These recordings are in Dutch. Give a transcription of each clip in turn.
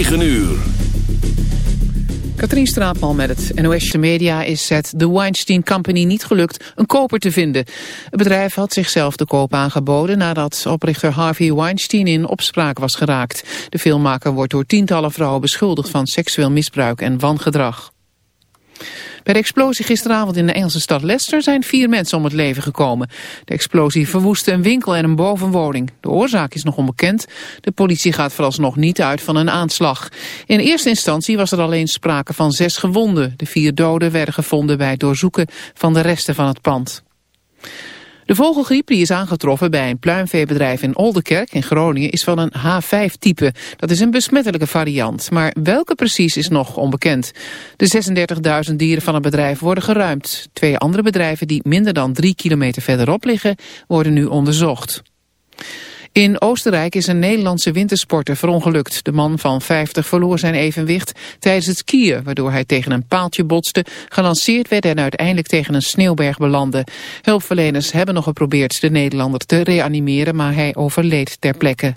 9 uur. Katrien Straatman met het NOS Media is het de Weinstein Company niet gelukt een koper te vinden. Het bedrijf had zichzelf de koop aangeboden nadat oprichter Harvey Weinstein in opspraak was geraakt. De filmmaker wordt door tientallen vrouwen beschuldigd van seksueel misbruik en wangedrag. Bij de explosie gisteravond in de Engelse stad Leicester zijn vier mensen om het leven gekomen. De explosie verwoestte een winkel en een bovenwoning. De oorzaak is nog onbekend. De politie gaat vooralsnog niet uit van een aanslag. In eerste instantie was er alleen sprake van zes gewonden. De vier doden werden gevonden bij het doorzoeken van de resten van het pand. De vogelgriep die is aangetroffen bij een pluimveebedrijf in Oldenkerk in Groningen is van een H5-type. Dat is een besmettelijke variant, maar welke precies is nog onbekend. De 36.000 dieren van het bedrijf worden geruimd. Twee andere bedrijven die minder dan drie kilometer verderop liggen worden nu onderzocht. In Oostenrijk is een Nederlandse wintersporter verongelukt. De man van 50 verloor zijn evenwicht tijdens het skiën, waardoor hij tegen een paaltje botste, gelanceerd werd en uiteindelijk tegen een sneeuwberg belandde. Hulpverleners hebben nog geprobeerd de Nederlander te reanimeren, maar hij overleed ter plekke.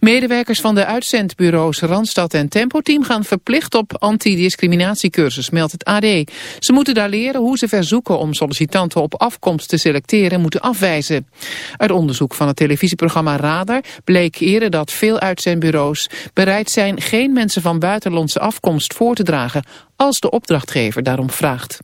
Medewerkers van de uitzendbureaus Randstad en Tempo-team gaan verplicht op antidiscriminatiecursus, meldt het AD. Ze moeten daar leren hoe ze verzoeken om sollicitanten op afkomst te selecteren moeten afwijzen. Uit onderzoek van het televisieprogramma Radar bleek eerder dat veel uitzendbureaus bereid zijn geen mensen van buitenlandse afkomst voor te dragen als de opdrachtgever daarom vraagt.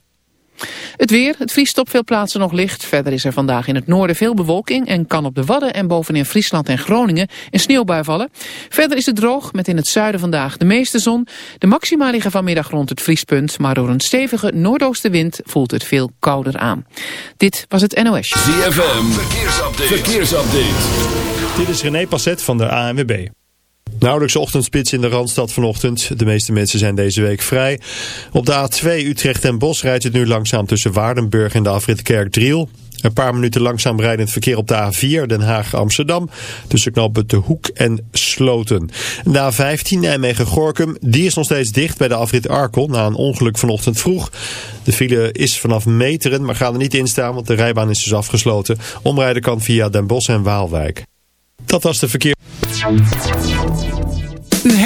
Het weer, het vriest op veel plaatsen nog licht. Verder is er vandaag in het noorden veel bewolking en kan op de Wadden en bovenin Friesland en Groningen een sneeuwbui vallen. Verder is het droog met in het zuiden vandaag de meeste zon. De maxima liggen vanmiddag rond het vriespunt, maar door een stevige noordoostenwind voelt het veel kouder aan. Dit was het NOS. ZFM, verkeersupdate. verkeersupdate. Dit is René Passet van de ANWB. Nauwelijks ochtendspits in de Randstad vanochtend. De meeste mensen zijn deze week vrij. Op de A2 Utrecht en Bos rijdt het nu langzaam tussen Waardenburg en de afrit Kerkdriel. Een paar minuten langzaam rijdend verkeer op de A4 Den Haag-Amsterdam. Tussen knopen De Hoek en Sloten. De A15 Nijmegen-Gorkum. Die is nog steeds dicht bij de afrit Arkel na een ongeluk vanochtend vroeg. De file is vanaf meteren, maar gaat er niet in staan, want de rijbaan is dus afgesloten. Omrijden kan via Den Bosch en Waalwijk. Dat was de verkeer.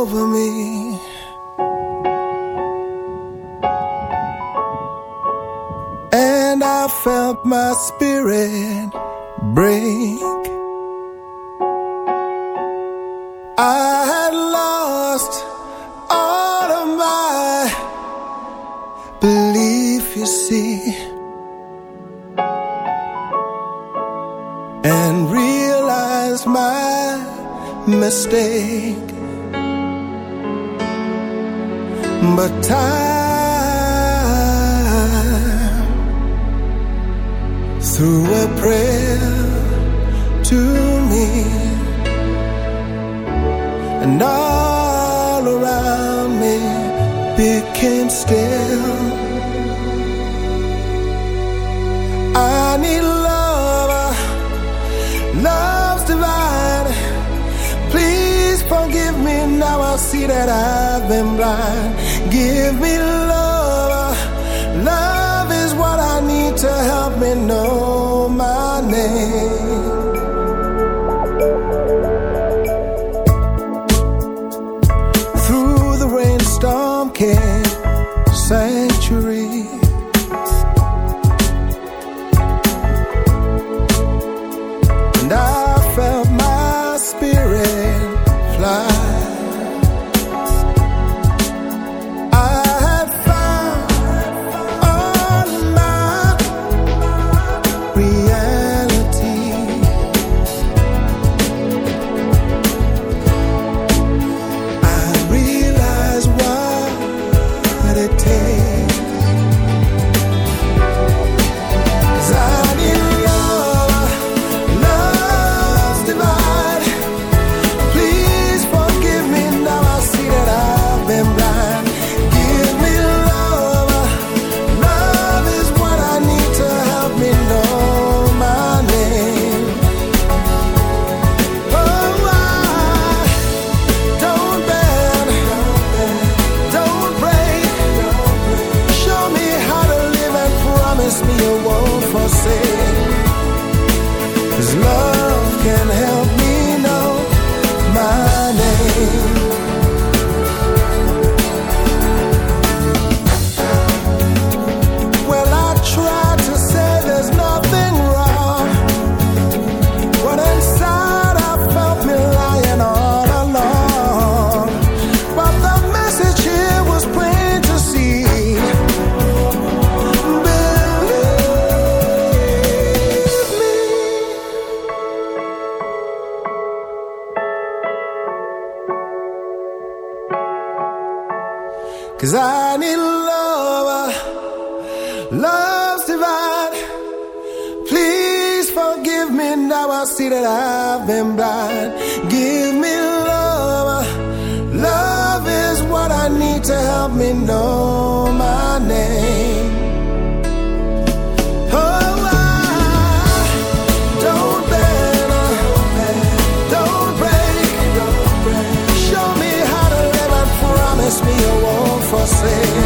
over me. And I felt my spirit break. I had lost all of my belief, you see, and realized my mistake. But time through a prayer to me, and all around me became still. I need love, love's divine. Please forgive me now. I see that I've been blind. Give me love, love is what I need to help me know my name. Through the rainstorm came sanctuary. Me now. I see that I've been blind. Give me love, love is what I need to help me know my name. Oh, I don't bend, don't break. Show me how to live and promise me you won't forsake.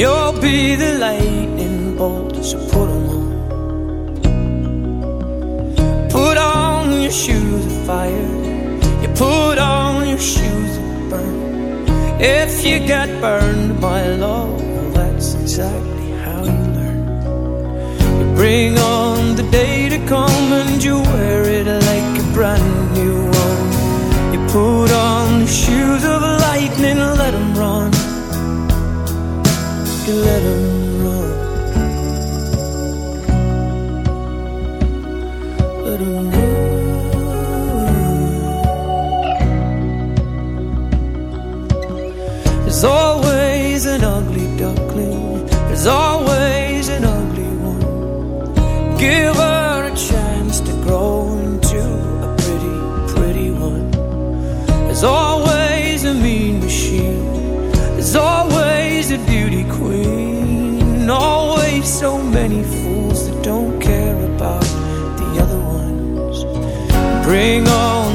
You'll be the lightning bolt, so put 'em on. Put on your shoes of fire. You put on your shoes of burn. If you get burned by love, well, that's exactly how you learn. You bring on eleven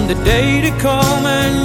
the day to come and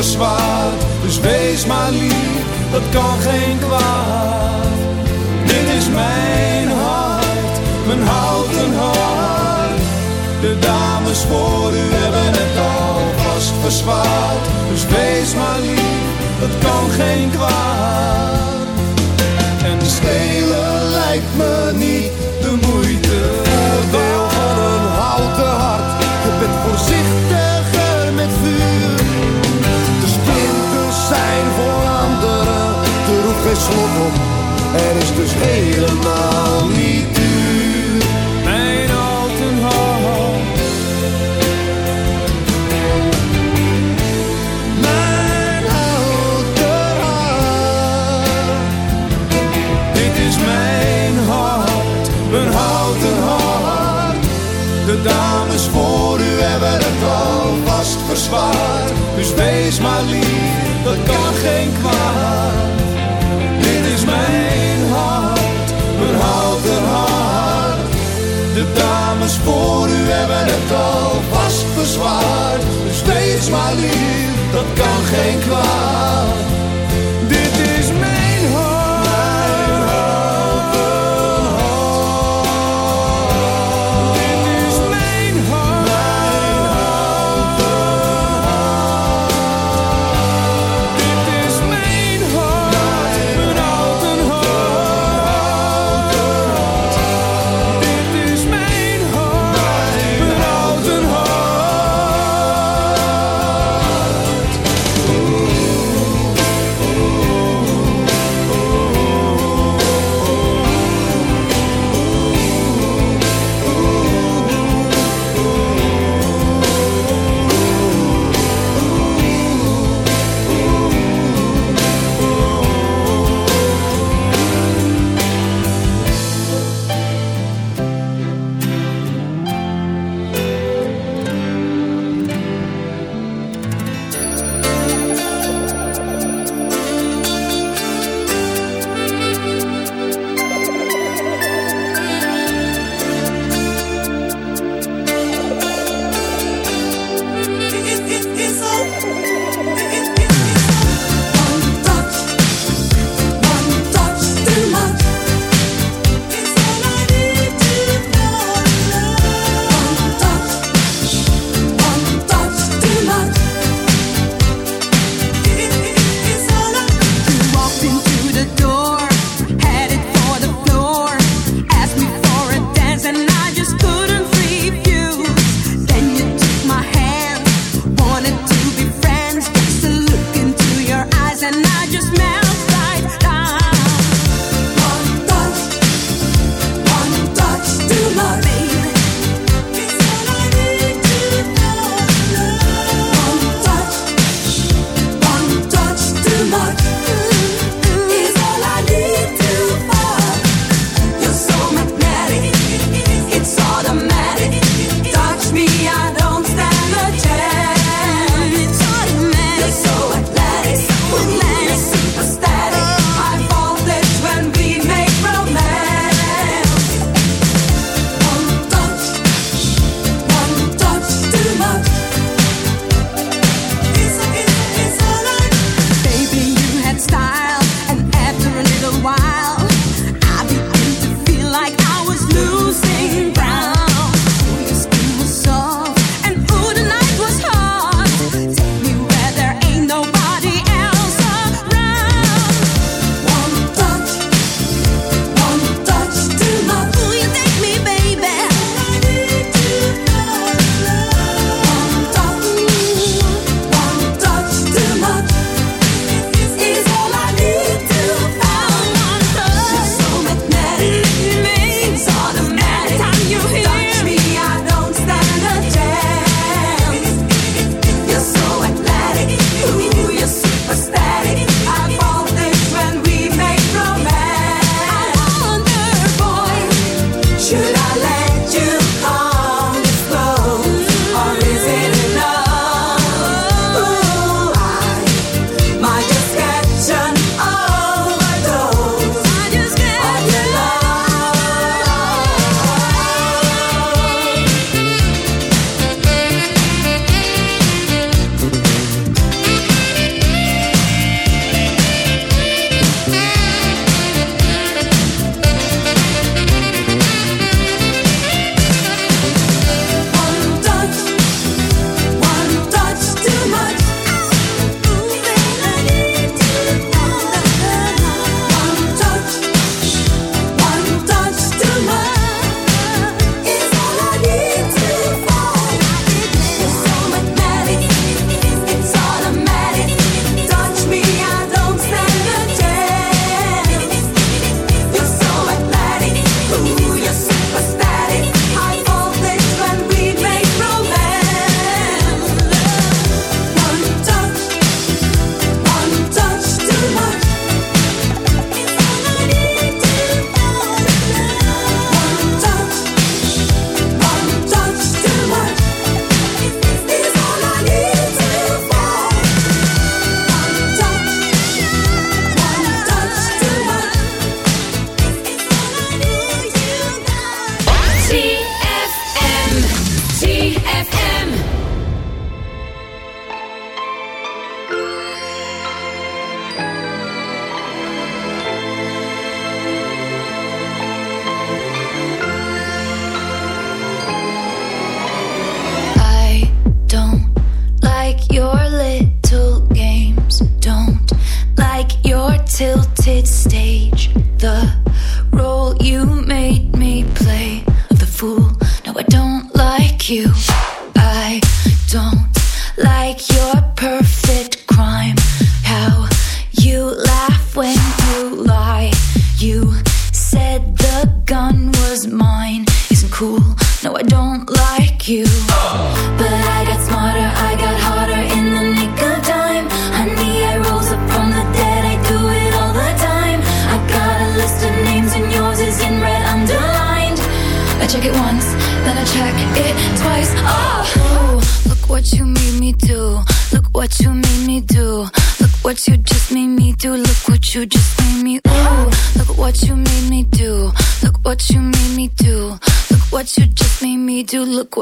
Dus wees maar lief, dat kan geen kwaad. Dit is mijn hart, mijn houten hart. De dames voor u hebben het alvast verzwaard. Dus wees maar lief, dat kan geen kwaad. En stelen lijkt me niet de moeite. Deel en is dus helemaal niet duur. Mijn houten hart. Mijn houten hart. Dit is mijn hart, mijn houten hart. De dames voor u hebben het alvast verzwaard. Dus wees maar lief, dat kan geen kwaad. Dat kan geen kwaad.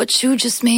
you just made.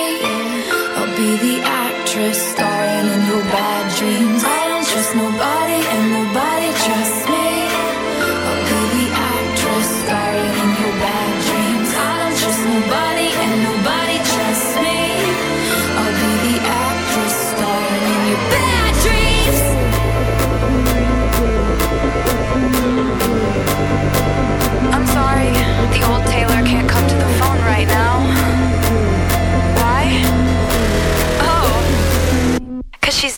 be the actress.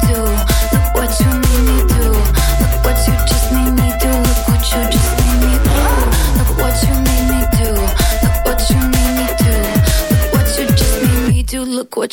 do.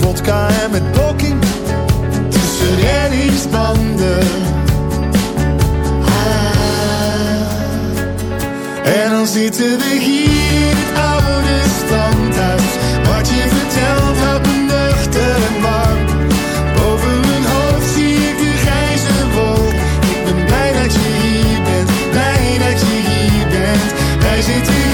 vodka en met poking tussen reddingsbanden. Ah. En dan zitten we hier, in het oude standaard. Wat je vertelt houdt me nuchter en. Boven mijn hoofd zie ik de grijze wolk. Ik ben blij dat je hier bent, blij dat je hier bent. Wij zitten hier.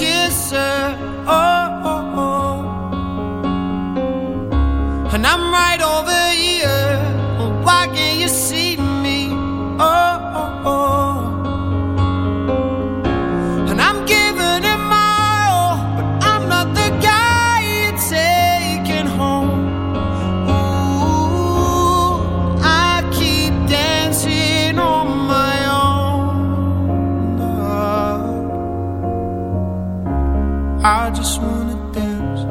I just wanna dance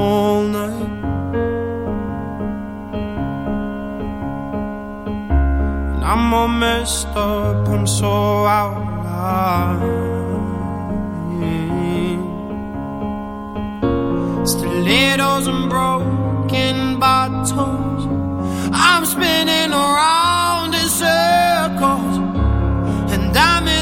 all night. And I'm all messed up, I'm so out of line. Stilettos and broken bottles. I'm spinning around in circles. And I'm in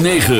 106.9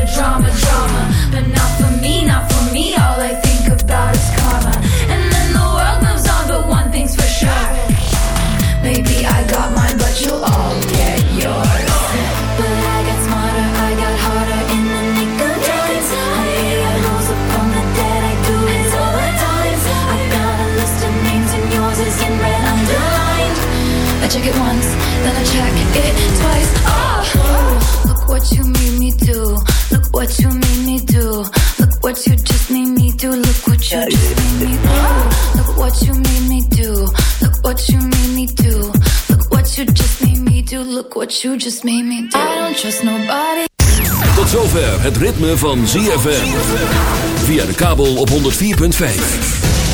check it once, then I check it twice. Oh, look what you made me do. Look what you made me do. Look what you just made me do. Look what you just made me do. Look what you made me do. Look what you made me do. Look what you just made me do. Look what you just made me do. I don't trust nobody. Tot zover het ritme van ZFM. Via de kabel op 104.5.